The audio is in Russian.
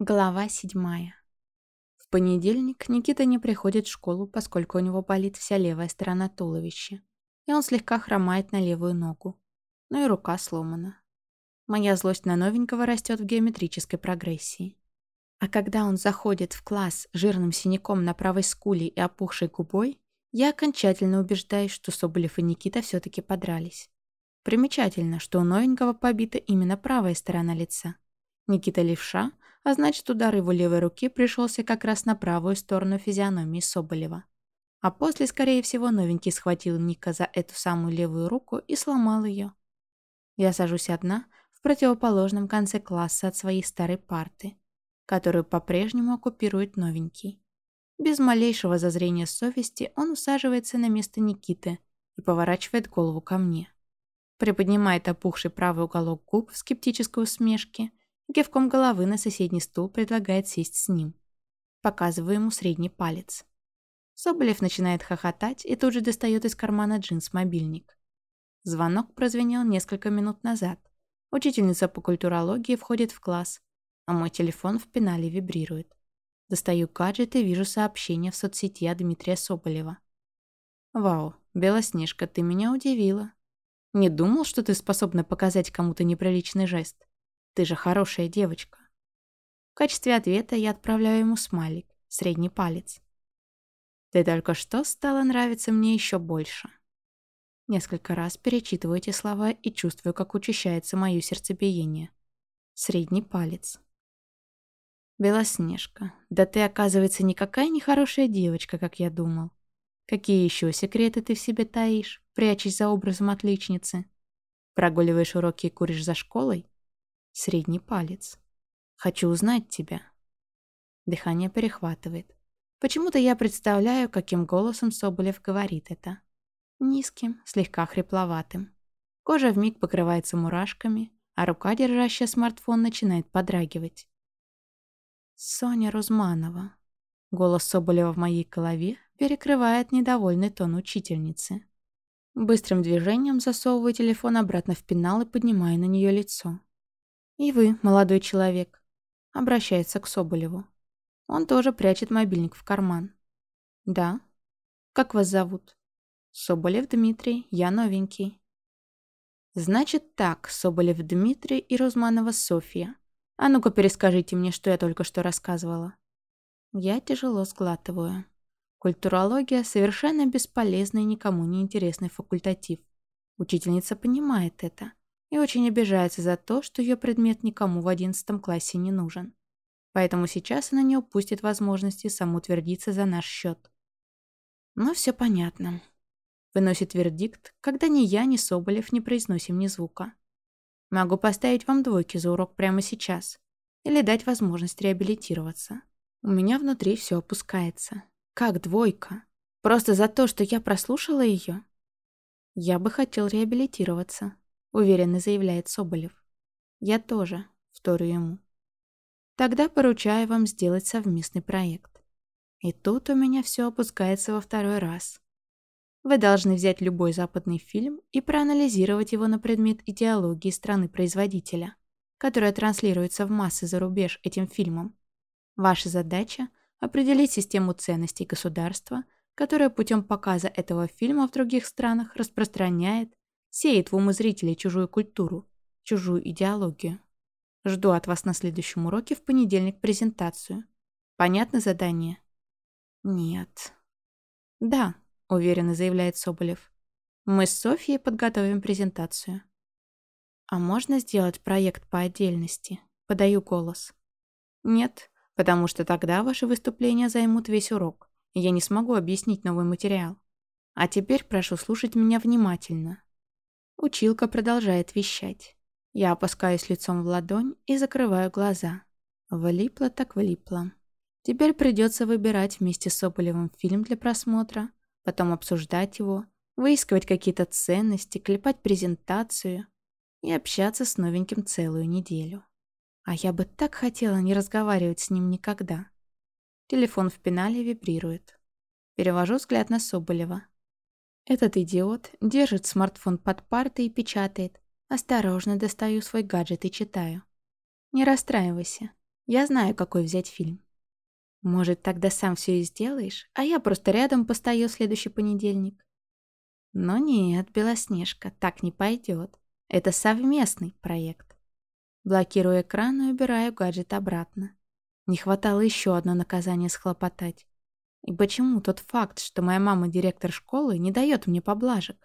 Глава седьмая. В понедельник Никита не приходит в школу, поскольку у него болит вся левая сторона туловища, и он слегка хромает на левую ногу. Ну и рука сломана. Моя злость на новенького растет в геометрической прогрессии. А когда он заходит в класс жирным синяком на правой скуле и опухшей губой, я окончательно убеждаюсь, что Соболев и Никита все таки подрались. Примечательно, что у новенького побита именно правая сторона лица. Никита левша — а значит, удар его левой руки пришелся как раз на правую сторону физиономии Соболева. А после, скорее всего, новенький схватил Ника за эту самую левую руку и сломал ее. Я сажусь одна в противоположном конце класса от своей старой парты, которую по-прежнему оккупирует новенький. Без малейшего зазрения совести он усаживается на место Никиты и поворачивает голову ко мне. Приподнимает опухший правый уголок губ в скептической усмешке – Кивком головы на соседний стул предлагает сесть с ним. Показываю ему средний палец. Соболев начинает хохотать и тут же достает из кармана джинс мобильник. Звонок прозвенел несколько минут назад. Учительница по культурологии входит в класс, а мой телефон в пенале вибрирует. Достаю гаджет и вижу сообщение в соцсети от Дмитрия Соболева. «Вау, Белоснежка, ты меня удивила. Не думал, что ты способна показать кому-то неприличный жест?» Ты же хорошая девочка. В качестве ответа я отправляю ему смайлик, средний палец. Ты только что стала нравиться мне еще больше. Несколько раз перечитываю эти слова и чувствую, как учащается мое сердцебиение. Средний палец. Белоснежка, да ты, оказывается, никакая не хорошая девочка, как я думал. Какие еще секреты ты в себе таишь, прячась за образом отличницы? Прогуливаешь уроки и куришь за школой? Средний палец. Хочу узнать тебя. Дыхание перехватывает. Почему-то я представляю, каким голосом Соболев говорит это. Низким, слегка хрипловатым. Кожа вмиг покрывается мурашками, а рука, держащая смартфон, начинает подрагивать. «Соня Рузманова». Голос Соболева в моей голове перекрывает недовольный тон учительницы. Быстрым движением засовываю телефон обратно в пенал и поднимаю на нее лицо. «И вы, молодой человек», — обращается к Соболеву. Он тоже прячет мобильник в карман. «Да? Как вас зовут?» «Соболев Дмитрий, я новенький». «Значит так, Соболев Дмитрий и Розманова Софья. А ну-ка перескажите мне, что я только что рассказывала». Я тяжело сглатываю. Культурология — совершенно бесполезный и никому не интересный факультатив. Учительница понимает это и очень обижается за то, что ее предмет никому в одиннадцатом классе не нужен. Поэтому сейчас она не упустит возможности самоутвердиться за наш счет. Но все понятно. Выносит вердикт, когда ни я, ни Соболев не произносим ни звука. Могу поставить вам двойки за урок прямо сейчас. Или дать возможность реабилитироваться. У меня внутри все опускается. Как двойка? Просто за то, что я прослушала ее? Я бы хотел реабилитироваться уверенно заявляет Соболев. Я тоже, вторю ему. Тогда поручаю вам сделать совместный проект. И тут у меня все опускается во второй раз. Вы должны взять любой западный фильм и проанализировать его на предмет идеологии страны-производителя, которая транслируется в массы за рубеж этим фильмом. Ваша задача – определить систему ценностей государства, которая путем показа этого фильма в других странах распространяет Сеет в умы зрителей чужую культуру, чужую идеологию. Жду от вас на следующем уроке в понедельник презентацию. Понятно задание? Нет. Да, уверенно заявляет Соболев. Мы с Софьей подготовим презентацию. А можно сделать проект по отдельности? Подаю голос. Нет, потому что тогда ваши выступления займут весь урок, я не смогу объяснить новый материал. А теперь прошу слушать меня внимательно. Училка продолжает вещать. Я опускаюсь лицом в ладонь и закрываю глаза. Влипло так влипло. Теперь придется выбирать вместе с Соболевым фильм для просмотра, потом обсуждать его, выискивать какие-то ценности, клепать презентацию и общаться с новеньким целую неделю. А я бы так хотела не разговаривать с ним никогда. Телефон в пенале вибрирует. Перевожу взгляд на Соболева. Этот идиот держит смартфон под партой и печатает. Осторожно достаю свой гаджет и читаю. Не расстраивайся. Я знаю, какой взять фильм. Может, тогда сам все и сделаешь, а я просто рядом постою следующий понедельник. Но нет, Белоснежка, так не пойдет. Это совместный проект. Блокирую экран и убираю гаджет обратно. Не хватало еще одно наказание схлопотать. И почему тот факт, что моя мама директор школы, не дает мне поблажек?